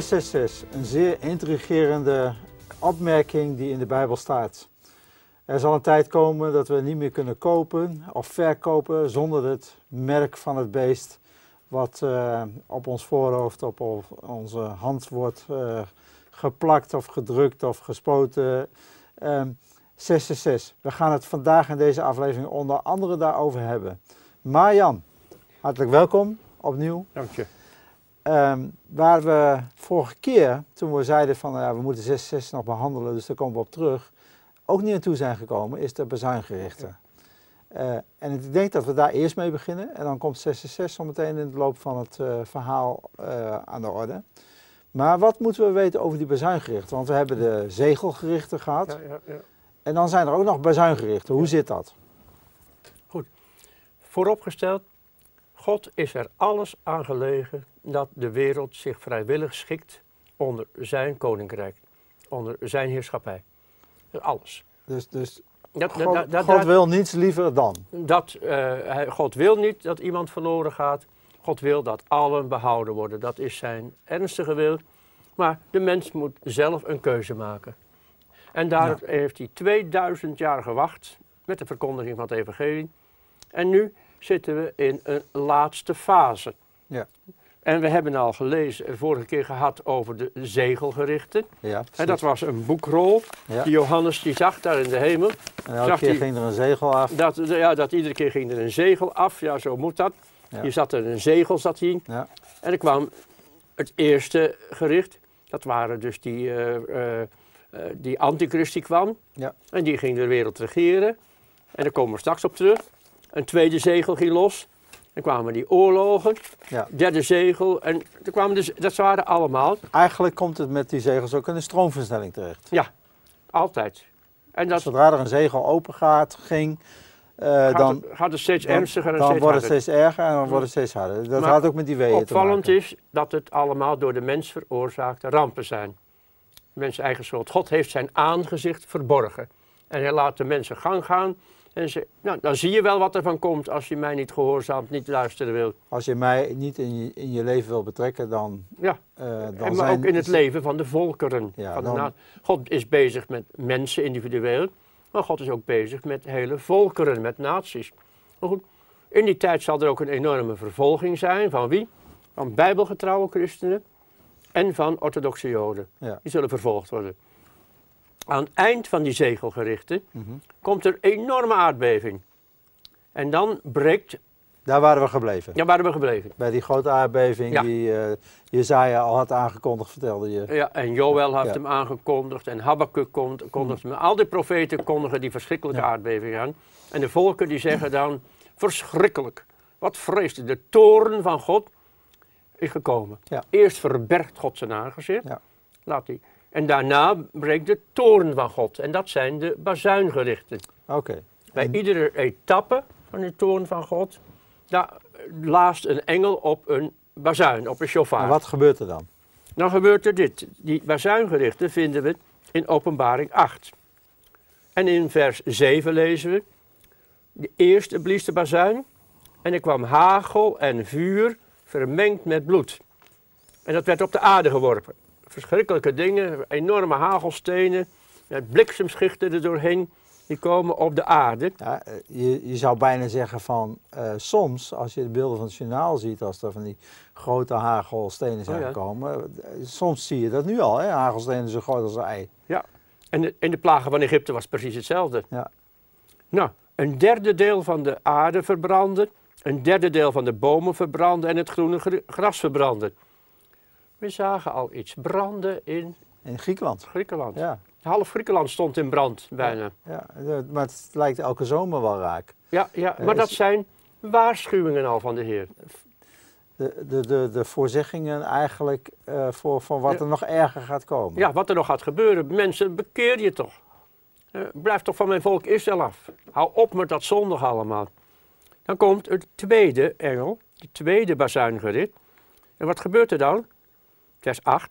666, een zeer intrigerende opmerking die in de Bijbel staat. Er zal een tijd komen dat we niet meer kunnen kopen of verkopen zonder het merk van het beest wat uh, op ons voorhoofd, op onze hand wordt uh, geplakt of gedrukt of gespoten. Um, 666. We gaan het vandaag in deze aflevering onder andere daarover hebben. Marjan, hartelijk welkom opnieuw. Dank je. Um, waar we vorige keer, toen we zeiden van ja, we moeten 666 nog behandelen, dus daar komen we op terug, ook niet naartoe zijn gekomen, is de bezuingerichten. Uh, en ik denk dat we daar eerst mee beginnen en dan komt 666 zometeen in de loop van het uh, verhaal uh, aan de orde. Maar wat moeten we weten over die bezuingerichten? Want we hebben de zegelgerichten gehad. Ja, ja, ja. En dan zijn er ook nog bezuingerichten. Hoe zit dat? Goed. Vooropgesteld, God is er alles aan gelegen dat de wereld zich vrijwillig schikt onder zijn koninkrijk, onder zijn heerschappij. Alles. Dus, dus dat, God, dat, God wil niets liever dan? Dat, uh, God wil niet dat iemand verloren gaat. God wil dat allen behouden worden. Dat is zijn ernstige wil. Maar de mens moet zelf een keuze maken. En daar heeft hij 2000 jaar gewacht met de verkondiging van het evangelie. En nu zitten we in een laatste fase. Ja. En we hebben al gelezen, vorige keer gehad over de zegelgerichten. Ja, en dat was een boekrol. Ja. Die Johannes die zag daar in de hemel. En elke keer ging er een zegel af. Dat, ja, dat iedere keer ging er een zegel af. Ja, zo moet dat. Ja. Hier zat er een zegel zat hier. Ja. En er kwam het eerste gericht. Dat waren dus die, uh, uh, die antichrist die kwam. Ja. En die ging de wereld regeren. En daar komen we straks op terug. Een tweede zegel ging los. Dan kwamen die oorlogen, ja. derde zegel, en er kwamen dus, dat waren allemaal. Eigenlijk komt het met die zegels ook in een stroomversnelling terecht. Ja, altijd. En dat, Zodra er een zegel open gaat, ging, uh, gaat dan het, gaat het steeds ernstiger en dan steeds wordt het steeds erger en dan wordt het steeds harder. Dat maar had ook met die weeën te maken. Opvallend is dat het allemaal door de mens veroorzaakte rampen zijn. Mens eigen schuld. God heeft zijn aangezicht verborgen. En hij laat de mensen gang gaan en ze, nou, dan zie je wel wat er van komt als je mij niet gehoorzaamt, niet luisteren wil. Als je mij niet in je, in je leven wil betrekken, dan... Ja, uh, dan en maar ook in het leven van de volkeren. Ja, van de God is bezig met mensen individueel, maar God is ook bezig met hele volkeren, met naties. Maar goed, in die tijd zal er ook een enorme vervolging zijn. Van wie? Van bijbelgetrouwe christenen en van orthodoxe joden. Ja. Die zullen vervolgd worden aan het eind van die zegelgerichten mm -hmm. komt er enorme aardbeving. En dan breekt... Daar waren we gebleven? Ja, waren we gebleven. Bij die grote aardbeving die uh, Jezaja al had aangekondigd, vertelde je. Ja, en Joël heeft hem aangekondigd en Habakkuk kondigde hem. Al die profeten kondigen die verschrikkelijke aardbeving aan. En de volken die zeggen dan, verschrikkelijk. Wat vreesde, de toren van God is gekomen. Eerst verbergt God zijn aangezicht. Laat hij en daarna breekt de toren van God. En dat zijn de bazuingerichten. Oké. Bij iedere etappe van de toren van God, daar laast een engel op een bazuin, op een shofar. En wat gebeurt er dan? Dan gebeurt er dit. Die bazuingerichten vinden we in openbaring 8. En in vers 7 lezen we, de eerste blies de bazuin en er kwam hagel en vuur vermengd met bloed. En dat werd op de aarde geworpen verschrikkelijke dingen, enorme hagelstenen, met bliksemschichten er doorheen, die komen op de aarde. Ja, eh, je, je zou bijna zeggen van, uh, soms, als je de beelden van het journaal ziet, als er van die grote hagelstenen zijn oh, gekomen, eh, soms zie je dat nu al, hè? hagelstenen zo groot als een ei. Ja, en de, in de plagen van Egypte was precies hetzelfde. Ja. Nou, een derde deel van de aarde verbrandde, een derde deel van de bomen verbrandde en het groene gras verbrandde. We zagen al iets branden in... In Griekenland. Griekenland. Ja. Half Griekenland stond in brand, bijna. Ja, maar het lijkt elke zomer wel raak. Ja, ja maar dat zijn waarschuwingen al van de Heer. De, de, de, de voorzeggingen eigenlijk uh, voor, voor wat er nog erger gaat komen. Ja, wat er nog gaat gebeuren. Mensen, bekeer je toch. Uh, blijf toch van mijn volk Israël af. Hou op met dat zondig allemaal. Dan komt het tweede engel, de tweede bazuingerit. En wat gebeurt er dan? Vers 8.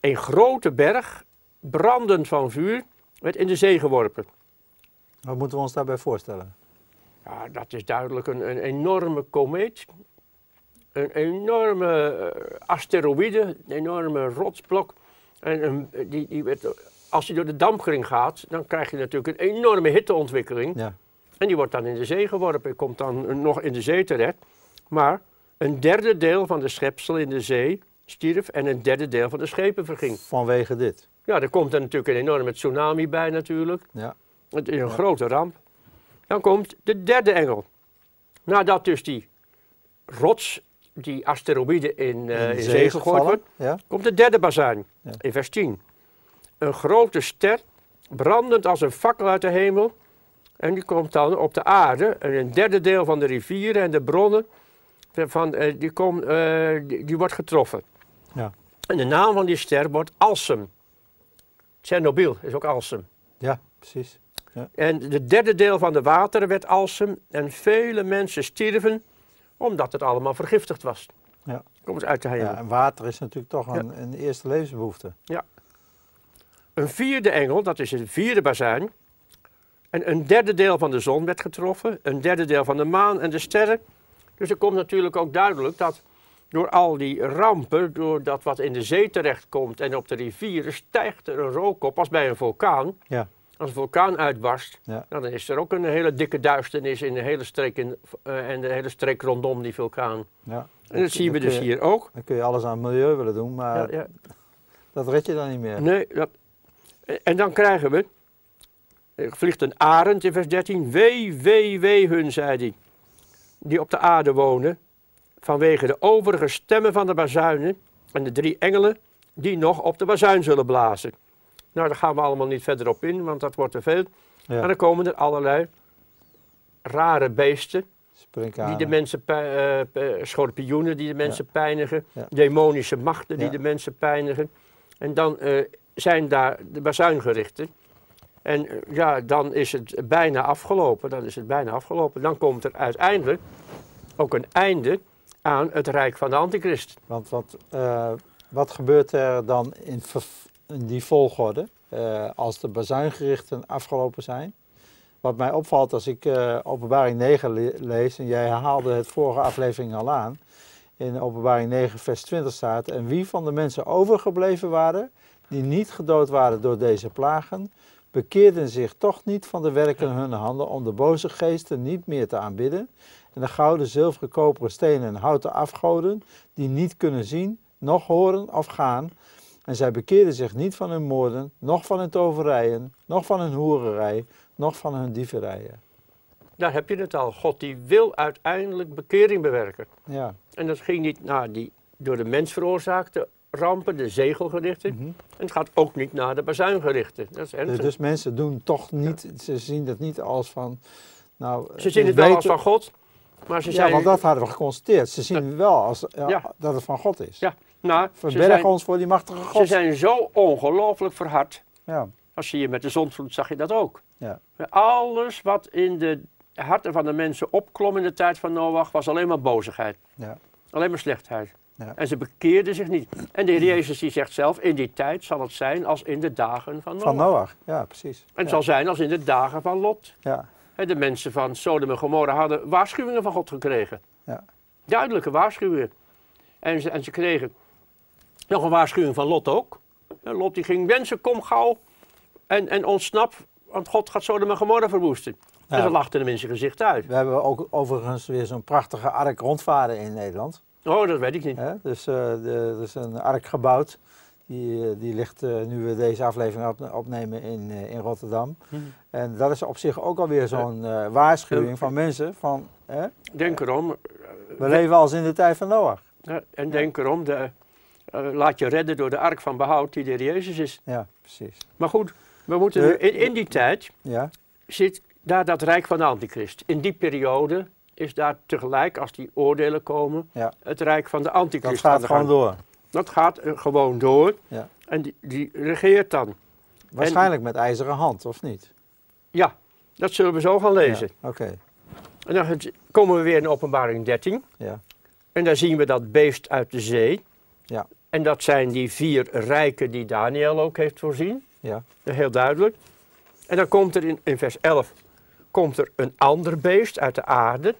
Een grote berg, brandend van vuur, werd in de zee geworpen. Wat moeten we ons daarbij voorstellen? Ja, dat is duidelijk een, een enorme komeet. een enorme eh, asteroïde, een enorme rotsblok. En een- die, die werd, als die door de dampkring gaat, dan krijg je natuurlijk een enorme hitteontwikkeling. Ja. En die wordt dan in de zee geworpen, komt dan nog in de zee terecht. Maar een derde deel van de schepsel in de zee stierf en een derde deel van de schepen verging. Vanwege dit. Ja, er komt dan natuurlijk een enorme tsunami bij natuurlijk. Ja. Het is een grote ramp. Dan komt de derde engel. Nadat dus die rots, die asteroïde in, eh, In zee gegooid wordt, Ja. komt de derde bazuin Ja. in vers 10. Een grote ster, brandend als een fakkel uit de hemel. En die komt dan op de aarde. En een derde deel van de rivieren en de bronnen, van, eh, die, kom, eh, die, die wordt getroffen. Ja. En de naam van die ster wordt Alsem. Tsjernobyl is ook Alsem. ja, precies. En de derde deel van de wateren werd Alsem. En vele mensen stierven omdat het allemaal vergiftigd was. Ja. Komt uit de hemel. Ja, en water is natuurlijk toch een, een eerste levensbehoefte. Een vierde engel, dat is een vierde bazuin. En een derde deel van de zon werd getroffen. Een derde deel van de maan en de sterren. Dus er komt natuurlijk ook duidelijk dat door al die rampen, door dat wat in de zee terechtkomt en op de rivieren, stijgt er een rook op als bij een vulkaan. Ja. Als een vulkaan uitbarst, Ja. dan is er ook een hele dikke duisternis in de hele streek in, eh, en de hele streek rondom die vulkaan. Ja. En dat zien we dus je- hier ook. Dan kun je alles aan het milieu willen doen, maar ja. dat red je dan niet meer. Nee, dat, en dan krijgen we, er vliegt een arend in vers 13, wee, wee, wee hun, zei hij, die op de aarde wonen, vanwege de overige stemmen van de bazuinen en de drie engelen die nog op de bazuin zullen blazen. Nou, daar gaan we allemaal niet verder op in, want dat wordt te veel. Ja. En dan komen er allerlei rare beesten, die de mensen, p- schorpioenen die de mensen pijnigen, Ja. demonische machten die de mensen pijnigen. En dan eh, zijn daar de bazuingerichten. En eh, ja, dan is het bijna afgelopen. Dan is het bijna afgelopen. Dan komt er uiteindelijk ook een einde aan het rijk van de antichrist. Want wat, eh, wat gebeurt er dan in, die volgorde eh, als de bazuingerichten afgelopen zijn? Wat mij opvalt als ik eh, openbaring 9 le- lees, en jij herhaalde het vorige aflevering al aan, in openbaring 9 vers 20 staat, en wie van de mensen overgebleven waren, die niet gedood waren door deze plagen, bekeerden zich toch niet van de werken hun handen om de boze geesten niet meer te aanbidden, en de gouden, zilveren, koperen, stenen en houten afgoden, die niet kunnen zien, noch horen of gaan. En zij bekeerden zich niet van hun moorden, noch van hun toverijen, noch van hun hoererij, noch van hun dieverijen. Daar heb je het al. God die wil uiteindelijk bekering bewerken. Ja. En dat ging niet naar die door de mens veroorzaakte rampen, de zegelgerichten. Mhm. En het gaat ook niet naar de bazuingerichten. Dat is Dus, ernstig. dus mensen doen toch niet, ze zien het niet als van, nou... Ze zien het wel als van God, maar ze Ja, zijn... want dat hadden we geconstateerd. Ze zien wel als ja, Ja. dat het van God is. Ja, nou, ze Verberg zijn, ons voor die machtige ze God. zijn zo ongelooflijk verhard. Ja. Als je hier met de zondvloed zag je dat ook. Ja. Alles wat in de harten van de mensen opklom in de tijd van Noach was alleen maar bozigheid. Ja. Alleen maar slechtheid. Ja. En ze bekeerden zich niet. En de Heer Jezus die zegt zelf, in die tijd zal het zijn als in de dagen van Noach. Van Noach, ja precies. En het ja. zal zijn als in de dagen van Lot. Ja. De mensen van Sodom en Gomorra hadden waarschuwingen van God gekregen. Ja. Duidelijke waarschuwingen. En ze, en ze kregen nog een waarschuwing van Lot ook. En Lot die ging, mensen kom gauw en, en ontsnap, want God gaat Sodom en Gomorra verwoesten. En Ja. ze lachten hem in zijn gezicht uit. We hebben ook overigens weer zo'n prachtige ark rondvaren in Nederland. Oh, dat weet ik niet. Dus eh, de, er is een ark gebouwd. Die, eh, die ligt eh, nu we deze aflevering op, opnemen in, eh, in Rotterdam. Mhm. En dat is op zich ook alweer zo'n waarschuwing van mensen van... Denk erom, We leven als in de tijd van Noach. en denk erom, de, laat je redden door de ark van behoud die de Jezus is. Ja, precies. Maar goed, we moeten nu, in, in die tijd Ja, zit daar dat rijk van de antichrist. In die periode is daar tegelijk, als die oordelen komen, Ja. het rijk van de dat antichrist aan gaat gewoon door. Dat gaat gewoon door Ja. en die, die regeert dan. Waarschijnlijk met ijzeren hand, of niet? Ja, dat zullen we zo gaan lezen. Ja, Oké, En dan komen we weer in openbaring 13 ja. en daar zien we dat beest uit de zee. Ja. En dat zijn die vier rijken die Daniel ook heeft voorzien. Ja. Heel duidelijk. En dan komt er in, in vers 11 komt er een ander beest uit de aarde.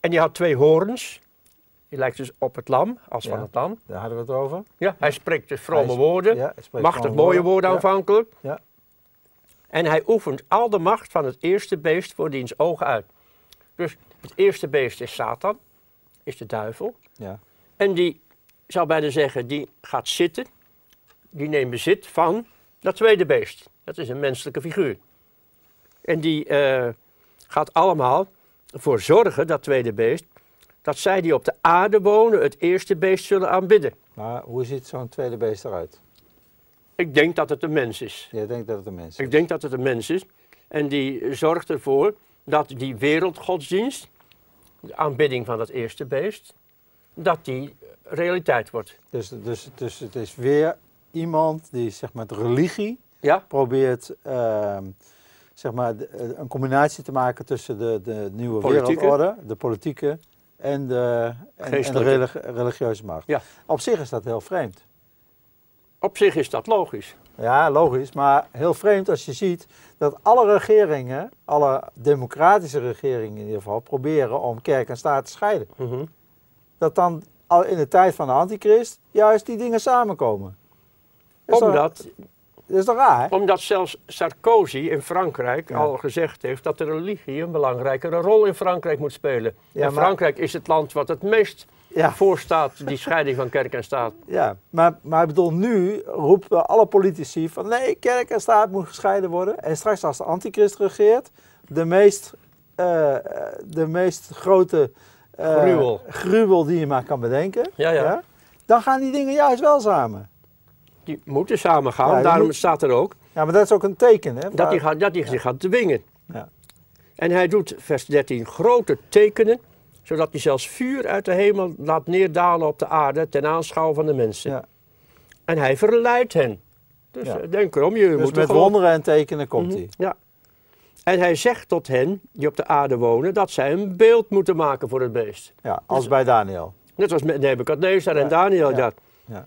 En die had twee horens Die lijkt dus op het lam, als van het lam. Daar hadden we het over. Ja, hij spreekt dus vrome Hij woorden. Ja, hij Machtig mooie woorden aanvankelijk. Ja. En hij oefent al de macht van het eerste beest voor diens ogen uit. Dus het eerste beest is Satan, is de duivel. Ja. En die, zou bijna zeggen, die gaat zitten. Die neemt bezit van dat tweede beest. Dat is een menselijke figuur. En die eh, gaat allemaal voor zorgen, dat tweede beest, dat zij die op de aarde wonen het eerste beest zullen aanbidden. Maar hoe ziet zo'n tweede beest eruit? Ik denk dat het een mens is. Jij denkt dat het een mens is? Ik denk dat het een mens is. En die zorgt ervoor dat die wereldgodsdienst, de aanbidding van dat eerste beest, dat die realiteit wordt. Dus, dus, dus het is weer iemand die zeg maar, de religie Ja? probeert ehm, zeg maar, een combinatie te maken tussen de, de nieuwe Politieke. wereldorde, de politieke en de, en, en de religieuze macht. Ja. Op zich is dat heel vreemd. Op zich is dat logisch. Ja, logisch, maar heel vreemd als je ziet dat alle regeringen, alle democratische regeringen in ieder geval, proberen om kerk en staat te scheiden. Mhm. Dat dan al in de tijd van de antichrist juist die dingen samenkomen. Omdat, dat is toch raar? omdat zelfs Sarkozy in Frankrijk Ja. al gezegd heeft dat de religie een belangrijkere rol in Frankrijk moet spelen. Ja, en maar- Frankrijk is het land wat het meest Ja, voorstaat, die scheiding van kerk en staat. ja. Maar, maar ik bedoel, nu roepen alle politici van nee, kerk en staat moet gescheiden worden. En straks als de antichrist regeert, de meest, eh, de meest grote eh, Gruwel. gruwel die je maar kan bedenken. Ja, ja. Dan gaan die dingen juist wel samen. Die moeten samen gaan. Ja, Daarom moet- staat er ook Ja, maar dat is ook een teken. Hè, dat hij, gaat, dat hij zich gaat dwingen. Ja. En hij doet, vers 13, grote tekenen, zodat hij zelfs vuur uit de hemel laat neerdalen op de aarde ten aanschouw van de mensen. Ja. En hij verleidt hen. Dus eh, denk erom, je Dus moet met gewoon- wonderen en tekenen komt Mhm, hij. Ja. En hij zegt tot hen die op de aarde wonen dat zij een beeld moeten maken voor het beest. Ja, als bij Daniel. Net als met Nebukadnezar en Ja, Daniel ja, dat. ja.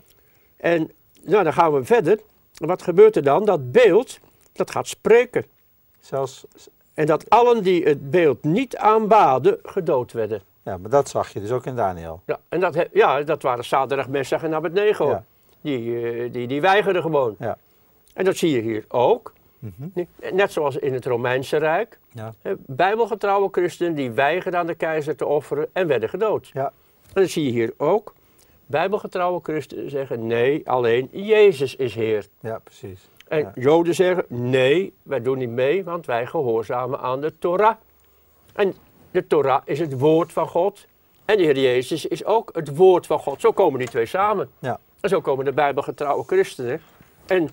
En nou, dan gaan we verder. Wat gebeurt er dan? Dat beeld, dat gaat spreken. Zelfs, En dat allen die het beeld niet aanbaden, gedood werden. ja, maar dat zag je dus ook in Daniel. Ja, en dat, ja, dat waren Sadrach, Messach en Abednego. Ja. Die, eh, die, die weigerden gewoon. Ja. En dat zie je hier ook. Mhm. Net zoals in het Romeinse Rijk. Ja. Bijbelgetrouwe christenen die weigerden aan de keizer te offeren en werden gedood. Ja. En dat zie je hier ook. Bijbelgetrouwe christenen zeggen nee, alleen Jezus is Heer. ja, precies. En Ja. Joden zeggen nee, wij doen niet mee, want wij gehoorzamen aan de Torah. En de Torah is het woord van God. En de Heer Jezus is ook het woord van God. Zo komen die twee samen. Ja. En zo komen de Bijbelgetrouwe christenen en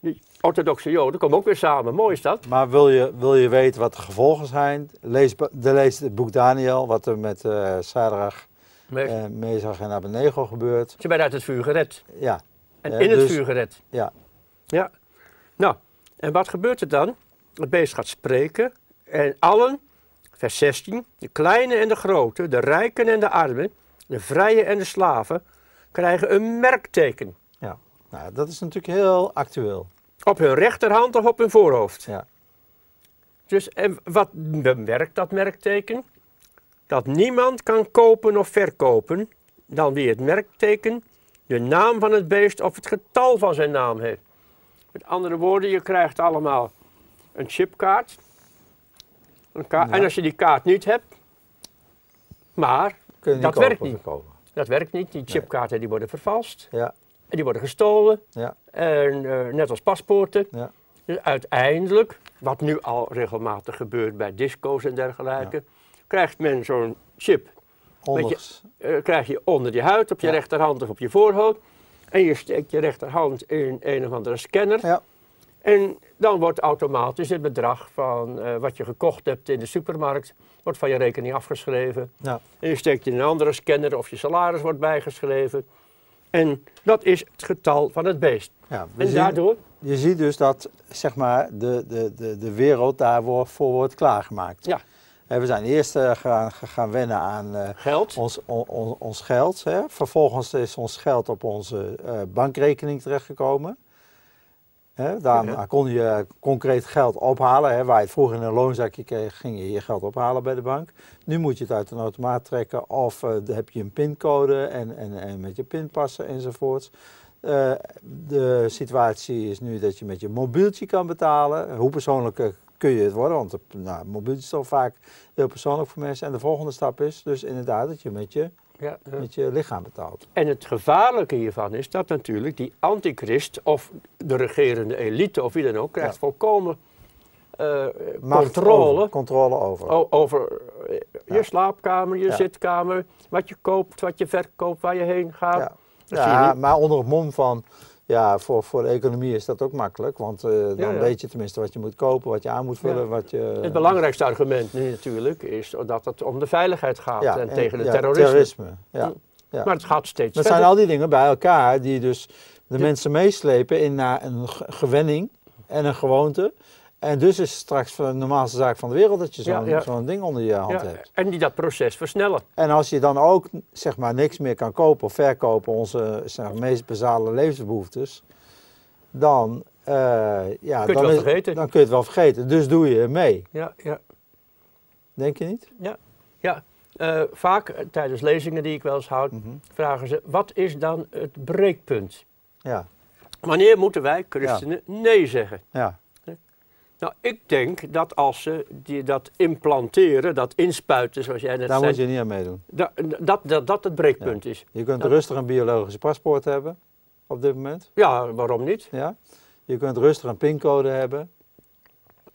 de orthodoxe Joden komen ook weer samen. Mooi is dat. Maar wil je, wil je weten wat de gevolgen zijn? Lees, de, lees het boek Daniel, wat er met Sadrach, Maar eh Mezach en Abednego gebeurt. Ze werden uit het vuur gered. Ja, En Ja, in het dus- vuur gered. ja. Ja. Nou, en wat gebeurt er dan? Het beest gaat spreken. En allen, vers 16, de kleine en de grote, de rijken en de armen, de vrije en de slaven, krijgen een merkteken. ja. Nou, dat is natuurlijk heel actueel. Op hun rechterhand of op hun voorhoofd. Ja. Dus en wat bewerkt dat merkteken? Dat niemand kan kopen of verkopen dan wie het merkteken, de naam van het beest of het getal van zijn naam heeft. Met andere woorden, je krijgt allemaal een chipkaart. Een Ja. En als je die kaart niet hebt, maar Dat kopen werkt niet. verkopen. dat werkt niet, die chipkaarten die worden vervalst Ja, en die worden gestolen. ja, En, eh, net als paspoorten. ja. Dus uiteindelijk, wat nu al regelmatig gebeurt bij disco's en dergelijke, krijgt men zo'n chip. Onders. eh, krijg je onder je huid, op je Ja. rechterhand of op je voorhoofd. En je steekt je rechterhand in een of andere scanner. Ja, En dan wordt automatisch het bedrag van eh, wat je gekocht hebt in de supermarkt, wordt van je rekening afgeschreven. ja. En je steekt in een andere scanner of je salaris wordt bijgeschreven. En dat is het getal van het beest. ja. En zien- daardoor, Je ziet dus dat zeg maar, de, de, de, de wereld daarvoor wordt klaargemaakt. Ja. We zijn eerst eh, gaan, gaan wennen aan eh, geld, ons, on- on- ons geld. Hè. Vervolgens is ons geld op onze eh, bankrekening terechtgekomen. Hè, Ja. kon je concreet geld ophalen. Hè, waar je het vroeger in een loonzakje kreeg, ging je je geld ophalen bij de bank. Nu moet je het uit een automaat trekken of heb je een pincode en, en, en met je pinpassen enzovoorts. De situatie is nu dat je met je mobieltje kan betalen. Hoe persoonlijk kun je het worden? Want nou, mobieltje is toch vaak heel persoonlijk voor mensen. En de volgende stap is dus inderdaad dat je met je, Ja, ja. met je lichaam betaalt. En het gevaarlijke hiervan is dat natuurlijk die antichrist of de regerende elite of wie dan ook krijgt Ja. volkomen Macht controle over, controle over. over eh, je slaapkamer, je zitkamer, wat je koopt, wat je verkoopt, waar je heen gaat. Ja. Maar onder het mom van, ja, voor, voor de economie is dat ook makkelijk. Want eh, dan Ja, ja. weet je tenminste wat je moet kopen, wat je aan moet vullen. Ja. Wat je, Het belangrijkste argument nu natuurlijk is dat het om de veiligheid gaat en, tegen de terrorisme. terrorisme, ja. Mm. ja. Maar het gaat steeds Dat verder. zijn al die dingen bij elkaar die dus de mensen meeslepen in naar een ge- gewenning en een gewoonte. En dus is het straks de normaalste zaak van de wereld dat je Ja, zo'n ja. ding onder je hand Ja, hebt. en die dat proces versnellen. En als je dan ook zeg maar niks meer kan kopen of verkopen, onze zeg, meest basale levensbehoeftes, dan, eh, ja, het dan, wel is- vergeten. dan kun je het wel vergeten. Dus doe je mee, Ja, ja. denk je niet? ja. Eh, vaak eh, tijdens lezingen die ik wel eens houd, Mhm. vragen ze: wat is dan het breekpunt? Ja, Wanneer moeten wij christenen nee zeggen? ja, Nou, ik denk dat als ze die, dat implanteren, dat inspuiten, zoals jij net daar zei, moet je niet aan meedoen. da- dat, dat dat het breekpunt is. Je kunt Dat- rustig een biologisch paspoort hebben op dit moment. Ja, waarom niet? Ja? Je kunt rustig een pincode hebben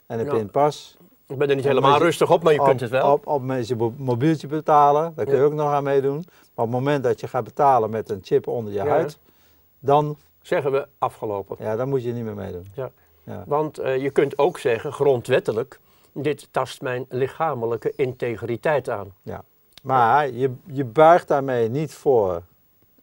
en een Ja. pinpas. Ik ben er niet helemaal je- rustig op, maar je op, kunt het wel. Op, op met je mo- mobieltje betalen, daar kun je Ja. ook nog aan meedoen. Maar op het moment dat je gaat betalen met een chip onder je huid, dan, Zeggen we afgelopen. ja, dan moet je niet meer meedoen. Ja. Ja. Want eh, je kunt ook zeggen, grondwettelijk, dit tast mijn lichamelijke integriteit aan. Maar je, je buigt daarmee niet voor,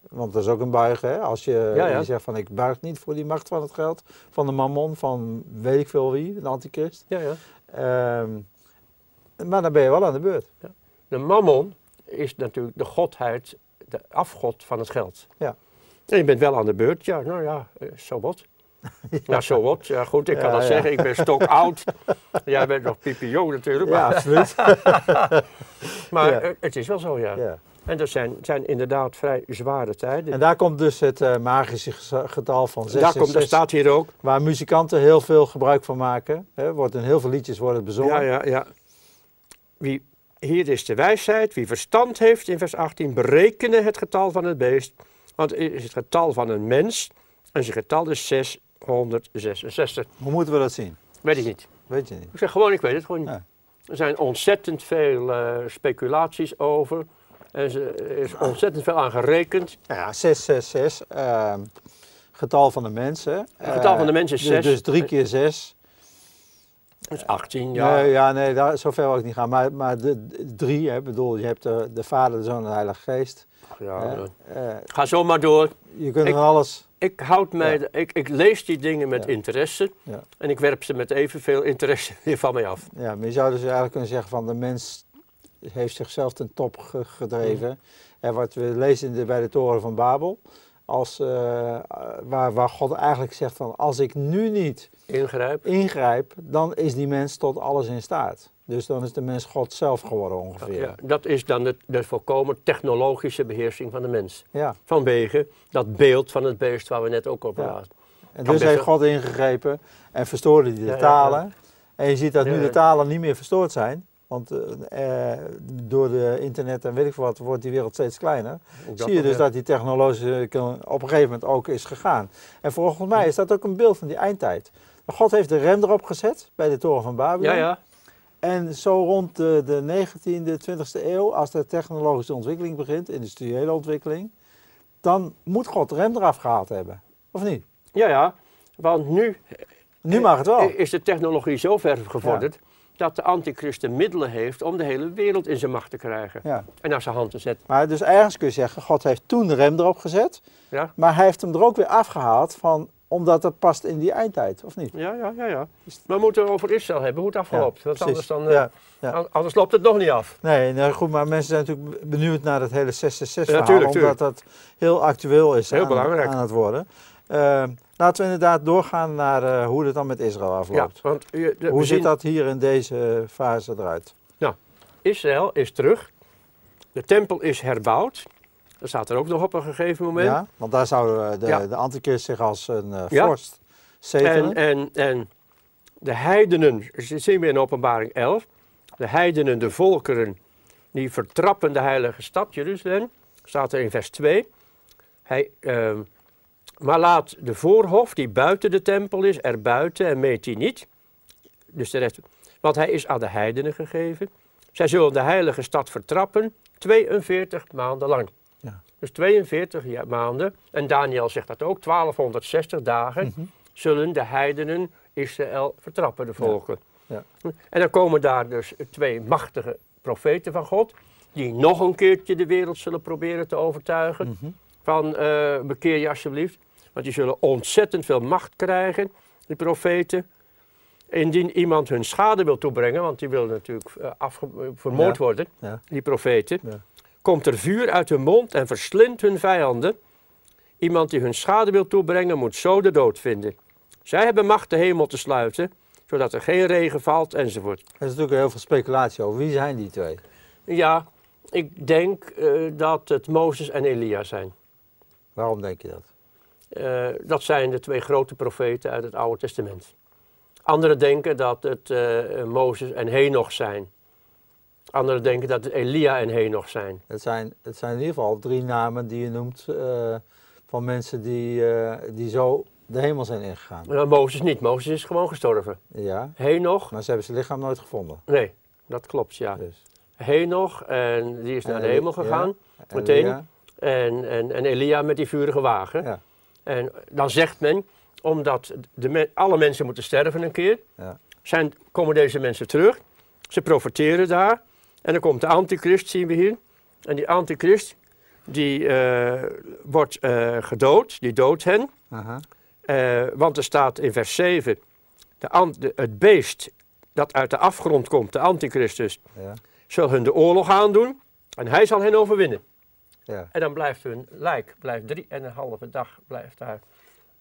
want dat is ook een buigen. Hè? Als je, Ja, ja. je zegt van ik buig niet voor die macht van het geld, van de mammon, van weet ik veel wie, de antichrist. Ja, ja. Ehm, maar dan ben je wel aan de beurt. De mammon is natuurlijk de godheid, de afgod van het geld. Ja. En je bent wel aan de beurt. Ja, nou ja, eh, zo wat. Nou, zo wat. Ja, goed, ik kan Ja, dat ja. zeggen. Ik ben stok oud. Jij bent nog pipion natuurlijk. Ja, Maar, absoluut. maar ja. eh, het is wel zo, ja. ja. En dat zijn, zijn inderdaad vrij zware tijden. En daar komt dus het eh, magische getal van daar, komt, daar 666, staat hier ook. waar muzikanten heel veel gebruik van maken. Hè, wordt in heel veel liedjes wordt het bezongen. Ja, ja, ja. Wie, hier is de wijsheid. Wie verstand heeft, in vers 18, berekenen het getal van het beest. Want het is het getal van een mens. En zijn getal is 666. Hoe moeten we dat zien? Weet ik niet. Weet je niet. Ik zeg gewoon, ik weet het gewoon niet. Ja. Er zijn ontzettend veel eh, speculaties over. En er is ontzettend veel aan gerekend. Ja, 666, ehm getal van de mensen. Het getal van de mens is dus, zes. Dus 3 keer 6. Dat is 18, ja. Nee, ja, nee, daar, zover wil ik niet gaan. Maar, maar de, de drie, hè, bedoel, je hebt de, de Vader, de Zoon en de Heilige Geest. ja eh, Eh, Ga zo maar door. je kunt Ik- van alles. Ik, houd mij, Ja. ik, ik lees die dingen met Ja. interesse. Ja. En ik werp ze met evenveel interesse weer van mij af. Ja, maar je zou dus eigenlijk kunnen zeggen van de mens heeft zichzelf ten top ge- gedreven. En wat we lezen bij de toren van Babel, als, eh, waar, waar God eigenlijk zegt van als ik nu niet Ingrijp. ingrijp, dan is die mens tot alles in staat. Dus dan is de mens God zelf geworden ongeveer. Ja, dat is dan de, de volkomen technologische beheersing van de mens. Ja. Vanwege dat beeld van het beest waar we net ook over Ja. hadden. En dus heeft. God ingegrepen en verstoorde hij de talen. En je ziet dat nu de talen niet meer verstoord zijn. Want eh, eh, door de internet en weet ik wat wordt die wereld steeds kleiner. Zie je dus ja. dat die technologische kan- op een gegeven moment ook is gegaan. En volgens mij is dat ook een beeld van die eindtijd. God heeft de rem erop gezet bij de toren van Babylon. Ja, ja. En zo rond de, de 19e, 20e eeuw, als de technologische ontwikkeling begint, industriële ontwikkeling, dan moet God de rem eraf gehaald hebben. Of niet? Ja, ja. Want nu Nu mag het wel. is de technologie zo ver gevorderd dat de antichrist de middelen heeft om de hele wereld in zijn macht te krijgen. Ja. En naar zijn hand te zetten. Maar dus ergens kun je zeggen, God heeft toen de rem erop gezet, Ja, maar hij heeft hem er ook weer afgehaald van, omdat het past in die eindtijd, of niet? ja, ja, ja. ja. Maar we moeten over Israël hebben, hoe het afloopt. Want precies. anders, dan, eh, Ja, ja. an- anders loopt het nog niet af. Nee, nou goed, maar mensen zijn natuurlijk benieuwd naar het hele 666 verhaal, Ja, tuurlijk, omdat dat heel actueel is Heel aan, belangrijk. aan het worden. Eh, laten we inderdaad doorgaan naar eh, hoe het dan met Israël Ja, afloopt. want de- hoe ziet dat hier in deze fase eruit? Israël is terug. De tempel is herbouwd. Dat staat er ook nog op een gegeven moment. Ja, want daar zou de, Ja. de antichrist zich als een eh, Ja. vorst zetelen. En, en, en de heidenen, dat zien we in openbaring 11, de heidenen, de volkeren, die vertrappen de heilige stad Jeruzalem, staat er in vers 2. Hij, ehm, maar laat de voorhof die buiten de tempel is, er buiten en meet die niet. Dus de rest, want hij is aan de heidenen gegeven. Zij zullen de heilige stad vertrappen 42 maanden lang. Dus 42 ja- maanden. En Daniel zegt dat ook, 1260 dagen Mhm. zullen de heidenen Israël vertrappen, de volken. Ja. En dan komen daar dus twee machtige profeten van God, die nog een keertje de wereld zullen proberen te overtuigen Mhm. van eh, bekeer je alsjeblieft. Want die zullen ontzettend veel macht krijgen, die profeten. Indien iemand hun schade wil toebrengen, want die wil natuurlijk eh, vermoord Ja. worden, die profeten, Ja. Komt er vuur uit hun mond en verslindt hun vijanden. Iemand die hun schade wil toebrengen, moet zo de dood vinden. Zij hebben macht de hemel te sluiten, zodat er geen regen valt, enzovoort. Er is natuurlijk heel veel speculatie over wie zijn die twee. Ja, ik denk eh, dat het Mozes en Elia zijn. Waarom denk je dat? Eh, dat zijn de twee grote profeten uit het Oude Testament. Anderen denken dat het eh, Mozes en Henoch zijn. Anderen denken dat het Elia en Henoch zijn. Het zijn, het zijn in ieder geval drie namen die je noemt eh, van mensen die, eh, die zo de hemel zijn ingegaan. Maar Mozes niet. Mozes is gewoon gestorven. Ja, Henoch, maar ze hebben zijn lichaam nooit gevonden. nee, dat klopt ja. Dus. Henoch, en die is naar En de hemel ja. gegaan. En Meteen. Elia? En, en, en Elia met die vurige wagen. Ja, En dan zegt men, omdat de alle mensen moeten sterven een keer, ja, zijn, komen deze mensen terug. Ze profiteren daar. En dan komt de antichrist, zien we hier. En die antichrist, die eh, wordt eh, gedood, die doodt hen. Eh, want er staat in vers 7, de, het beest dat uit de afgrond komt, de antichristus, ja, zal hun de oorlog aandoen. En hij zal hen overwinnen. ja. En dan blijft hun lijk, blijft drie en een halve dag blijft daar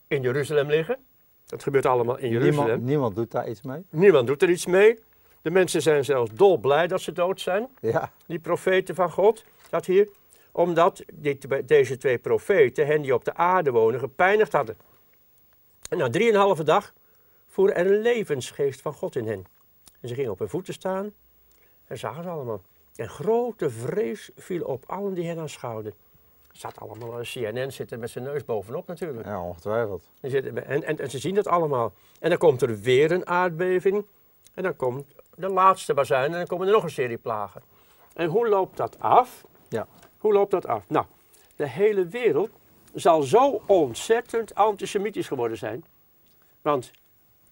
in Jeruzalem liggen. Dat gebeurt allemaal in Jeruzalem. Niemand, niemand doet daar iets mee. Niemand doet er iets mee. De mensen zijn zelfs dolblij dat ze dood zijn, Ja, die profeten van God. Dat hier, omdat dit- deze twee profeten hen die op de aarde wonen gepijnigd hadden. En na drieënhalve dag voer er een levensgeest van God in hen. En ze gingen op hun voeten staan en zagen ze allemaal. En grote vrees viel op allen die hen aanschouwden. Staat allemaal, CNN zit er met zijn neus bovenop natuurlijk. ja ongetwijfeld. Die zitten- En, en, en ze zien dat allemaal. En dan komt er weer een aardbeving. En dan komt de laatste bazuin en dan komen er nog een serie plagen. En hoe loopt dat af? Ja. Hoe loopt dat af? Nou, de hele wereld zal zo ontzettend antisemitisch geworden zijn. Want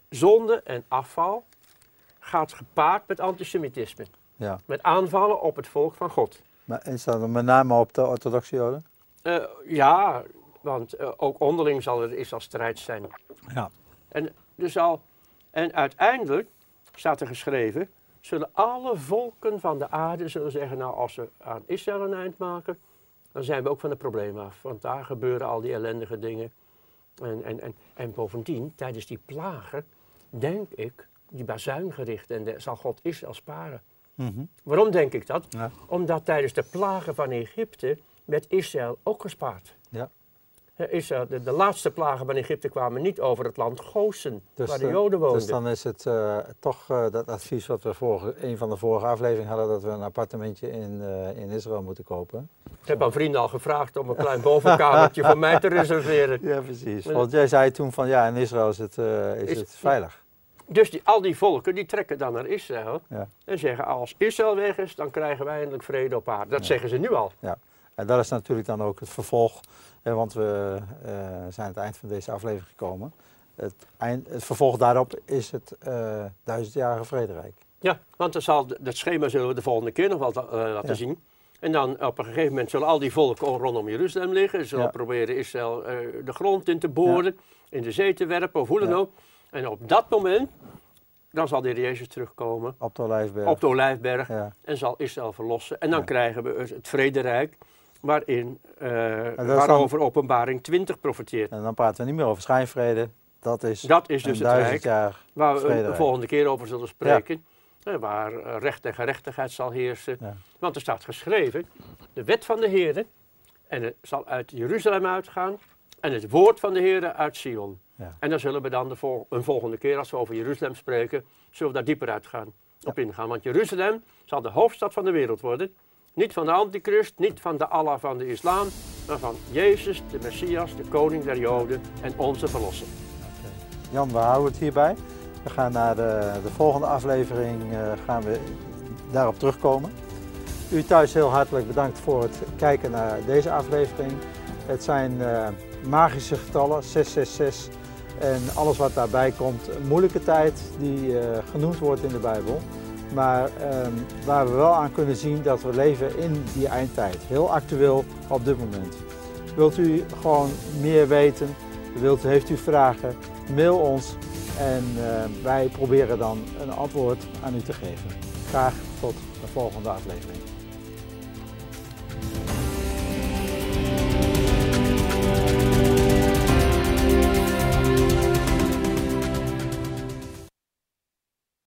zonde en afval gaat gepaard met antisemitisme. Ja. Met aanvallen op het volk van God. Maar is dat met name op de orthodoxe joden? Eh, ja, want eh, ook onderling zal er is al strijd zijn. Ja. En, er zal, en uiteindelijk staat er geschreven, zullen alle volken van de aarde zullen zeggen, nou als we aan Israël een eind maken, dan zijn we ook van het probleem af. Want daar gebeuren al die ellendige dingen. En, en, en, en bovendien, tijdens die plagen, denk ik, die bazuingerichten, en de, zal God Israël sparen. Mhm. Waarom denk ik dat? Ja. Omdat tijdens de plagen van Egypte werd Israël ook gespaard. Ja. Ja, Israël, de, de laatste plagen van Egypte kwamen niet over het land Gozen, Dus, waar de eh, Joden woonden. Dus dan is het eh, toch eh, dat advies wat we vorige, een van de vorige afleveringen hadden, dat we een appartementje in, eh, in Israël moeten kopen. Ik heb aan vrienden al gevraagd om een klein bovenkamertje voor mij te reserveren. Ja, precies. Want jij zei toen van ja, in Israël is het, eh, is Is- het veilig. Dus die, al die volken die trekken dan naar Israël Ja. en zeggen als Israël weg is, dan krijgen wij eindelijk vrede op aarde. Dat Ja. zeggen ze nu al. En dat is natuurlijk dan ook het vervolg, want we eh, zijn aan het eind van deze aflevering gekomen. Het, eind, het vervolg daarop is het eh duizendjarige vrederijk. Ja, want dan zal, dat schema zullen we de volgende keer nog wel eh, laten Ja. zien. En dan op een gegeven moment zullen al die volken rondom Jeruzalem liggen. Ze zullen Ja. proberen Israël de grond in te boren, in de zee te werpen of hoe dan Ja. ook. En op dat moment, dan zal de Heer Jezus terugkomen Op de Olijfberg. op de Olijfberg en zal Israël verlossen. En dan krijgen we het vrederijk waarin, eh, dan- waarover openbaring 20 profeteert. En dan praten we niet meer over schijnvrede. Dat is Dat is dus een het duizend rijk jaar. waar we de volgende keer over zullen spreken. eh, Waar eh, recht en gerechtigheid zal heersen. Ja. Want er staat geschreven, de wet van de Heer en het zal uit Jeruzalem uitgaan en het woord van de Heer uit Sion. Ja. En dan zullen we dan de vol- een volgende keer, als we over Jeruzalem spreken, zullen we daar dieper uit gaan, op ingaan. Want Jeruzalem zal de hoofdstad van de wereld worden. Niet van de antichrist, niet van de Allah van de islam, maar van Jezus, de Messias, de koning der Joden en onze verlosser. Jan, we houden het hierbij. We gaan naar de, de volgende aflevering eh, gaan we daarop terugkomen. U thuis heel hartelijk bedankt voor het kijken naar deze aflevering. Het zijn eh, magische getallen, 666 en alles wat daarbij komt. Een moeilijke tijd die eh, genoemd wordt in de Bijbel. Maar ehm, waar we wel aan kunnen zien dat we leven in die eindtijd. Heel actueel op dit moment. Wilt u gewoon meer weten? Wilt, heeft u vragen? Mail ons en eh, wij proberen dan een antwoord aan u te geven. Graag tot de volgende aflevering.